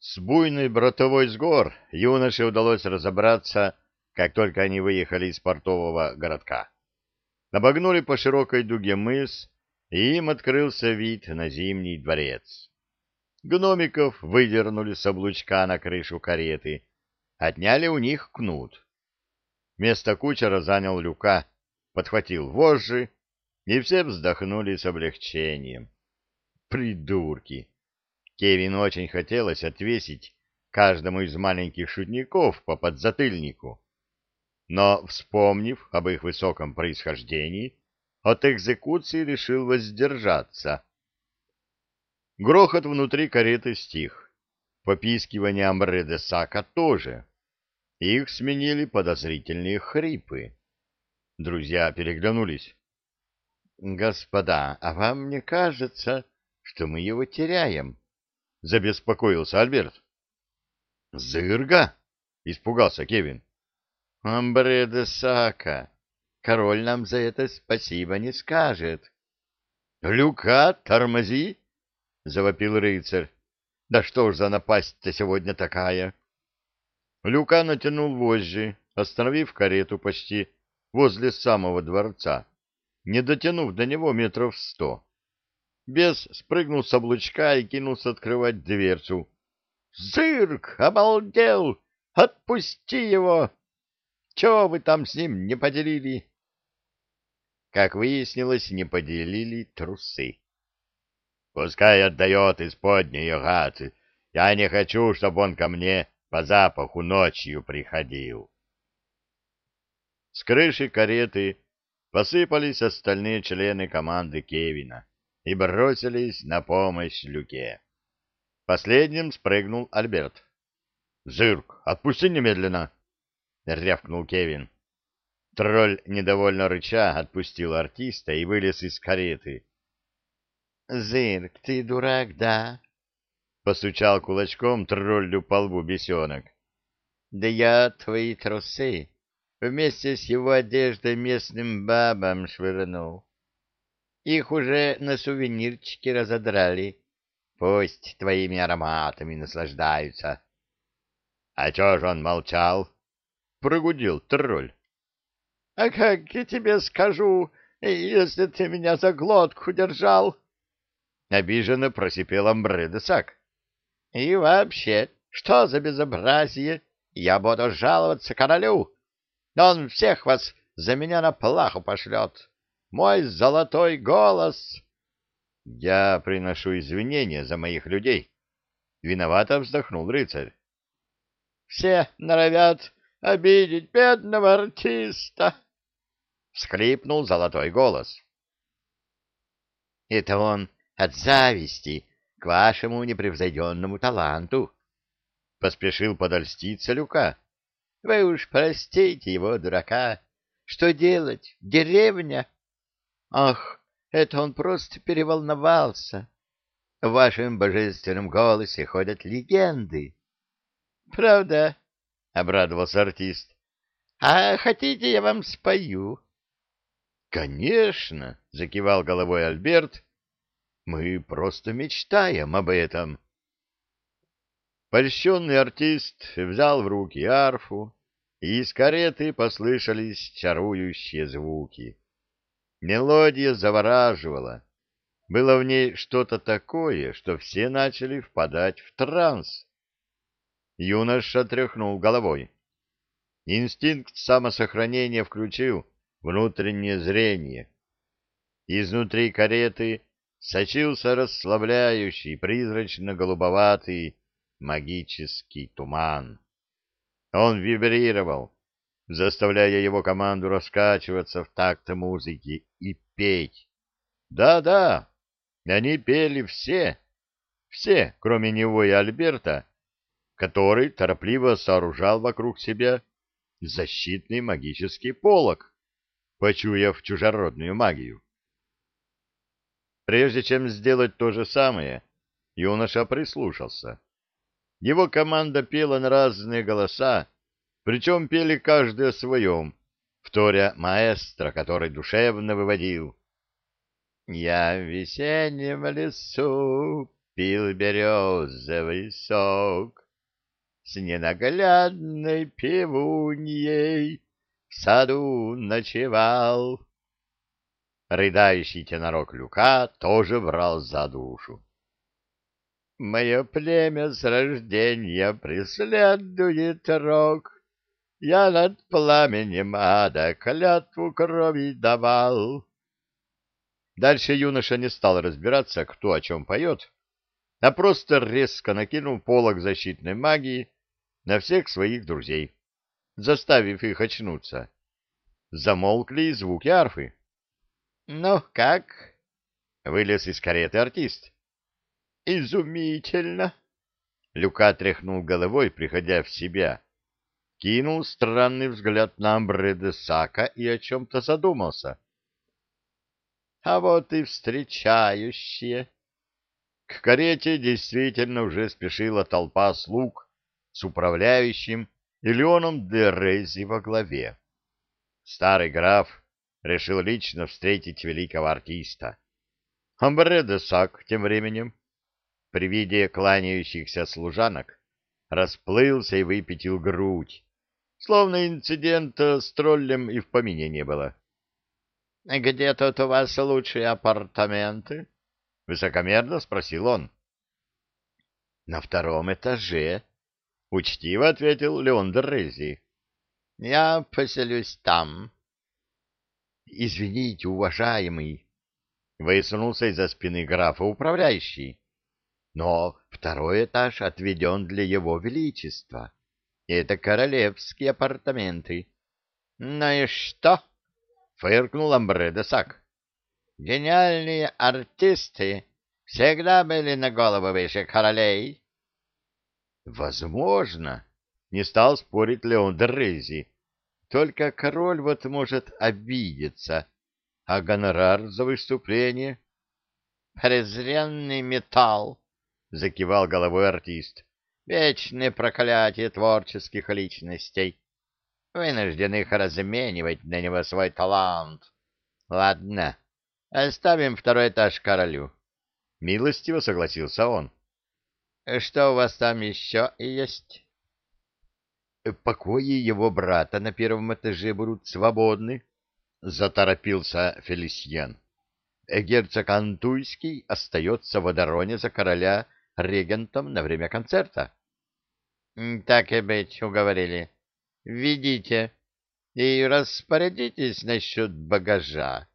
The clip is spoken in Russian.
С буйной братовой с гор юноше удалось разобраться, как только они выехали из портового городка. Обогнули по широкой дуге мыс, и им открылся вид на Зимний дворец. Гномиков выдернули с облучка на крышу кареты, отняли у них кнут. Место кучера занял Люка, подхватил вожжи, и все вздохнули с облегчением. Придурки! Кевин очень хотелось отвесить каждому из маленьких шутников по подзатыльнику. Но, вспомнив об их высоком происхождении, от экзекуции решил воздержаться. Грохот внутри кареты стих. Попискивание Амбре де Сака тоже. Их сменили подозрительные хрипы. Друзья переглянулись. — Господа, а вам не кажется, что мы его теряем? — забеспокоился Альберт. — Зырга? — испугался Кевин. — Амбре де Сака. Король нам за это спасибо не скажет. — Люка, тормози! — завопил рыцарь. — Да что ж за напасть-то сегодня такая? Люка натянул вожжи, остановив карету почти возле самого дворца, не дотянув до него метров сто. Бес спрыгнул с облучка и кинулся открывать дверцу. «Зырк! Обалдел! Отпусти его! Чего вы там с ним не поделили?» Как выяснилось, не поделили трусы. «Пускай отдает исподние гаты. Я не хочу, чтобы он ко мне по запаху ночью приходил». С крыши кареты посыпались остальные члены команды Кевина и бросились на помощь Люке. Последним спрыгнул Альберт. «Зырк, отпусти немедленно!» — рявкнул Кевин. Тролль, недовольно рыча, отпустил артиста и вылез из кареты. «Зырк, ты дурак, да?» — постучал кулачком троллю по лбу бесенок. «Да я твои трусы вместе с его одеждой местным бабам швырнул. Их уже на сувенирчики разодрали. Пусть твоими ароматами наслаждаются. — А чё ж он молчал? — прогудел тролль. — А как я тебе скажу, если ты меня за глотку держал? — обиженно просипел Амбредесак. — И вообще, что за безобразие? Я буду жаловаться королю. Он всех вас за меня на плаху пошлет. Мой золотой голос! Я приношу извинения за моих людей. Виновато вздохнул рыцарь. Все норовят обидеть бедного артиста. Всхлипнул золотой голос. Это он от зависти к вашему непревзойденному таланту. Поспешил подольститься Люка. Вы уж простите его, дурака. Что делать? Деревня? Ах, это он просто переволновался. В вашем божественном голосе ходят легенды. Правда? Обрадовался артист. А хотите, я вам спою? Конечно, закивал головой Альберт. Мы просто мечтаем об этом. Польщенный артист взял в руки арфу, и из кареты послышались чарующие звуки. Мелодия завораживала. Было в ней что-то такое, что все начали впадать в транс. Юноша тряхнул головой. Инстинкт самосохранения включил внутреннее зрение. Изнутри кареты сочился расслабляющий, призрачно-голубоватый магический туман. Он вибрировал, заставляя его команду раскачиваться в такт музыки и петь. Да-да, они пели все, все, кроме него и Альберта, который торопливо сооружал вокруг себя защитный магический полог, почуяв чужеродную магию. Прежде чем сделать то же самое, юноша прислушался. Его команда пела на разные голоса, причем пели каждый о своем, вторя маэстро, который душевно выводил. «Я в весеннем лесу пил березовый сок. С ненаглядной пивуньей в саду ночевал. Рыдающий тенорок Люка тоже брал за душу. Мое племя с рождения преследует рок. Я над пламенем ада клятву крови давал. Дальше юноша не стал разбираться, кто о чем поет, а просто резко накинул полог защитной магии на всех своих друзей, заставив их очнуться. Замолкли и звуки арфы. — Ну, как? — вылез из кареты артист. — Изумительно! Люка тряхнул головой, приходя в себя. Кинул странный взгляд на Амбре де Сака и о чем-то задумался. — а вот и встречающие. К карете действительно уже спешила толпа слуг с управляющим и Леоном де Рейзи во главе. Старый граф решил лично встретить великого артиста. Амбре де Сак тем временем, при виде кланяющихся служанок, расплылся и выпятил грудь, словно инцидента с троллем и в помине не было. — Где тут у вас лучшие апартаменты? — высокомерно спросил он. — На втором этаже, — учтиво ответил Леон Дрези. — Я поселюсь там. — Извините, уважаемый, — высунулся из-за спины графа управляющий. — Но второй этаж отведен для его величества. Это королевские апартаменты. — Ну и что? — фыркнул Амбре де. Гениальные артисты всегда были на голову выше королей. Возможно, не стал спорить Леон Дрези. Только король вот может обидеться, а гонорар за выступление... Презренный металл, — закивал головой артист. Вечное проклятие творческих личностей вынужден их разменивать на него свой талант. Ладно, оставим второй этаж королю. Милостиво согласился он. Что у вас там еще есть? Покои его брата на первом этаже будут свободны, заторопился Фелисьен. Герцог Антуйский остается в Адароне за короля регентом на время концерта. — Так и быть, уговорили. Введите и распорядитесь насчет багажа.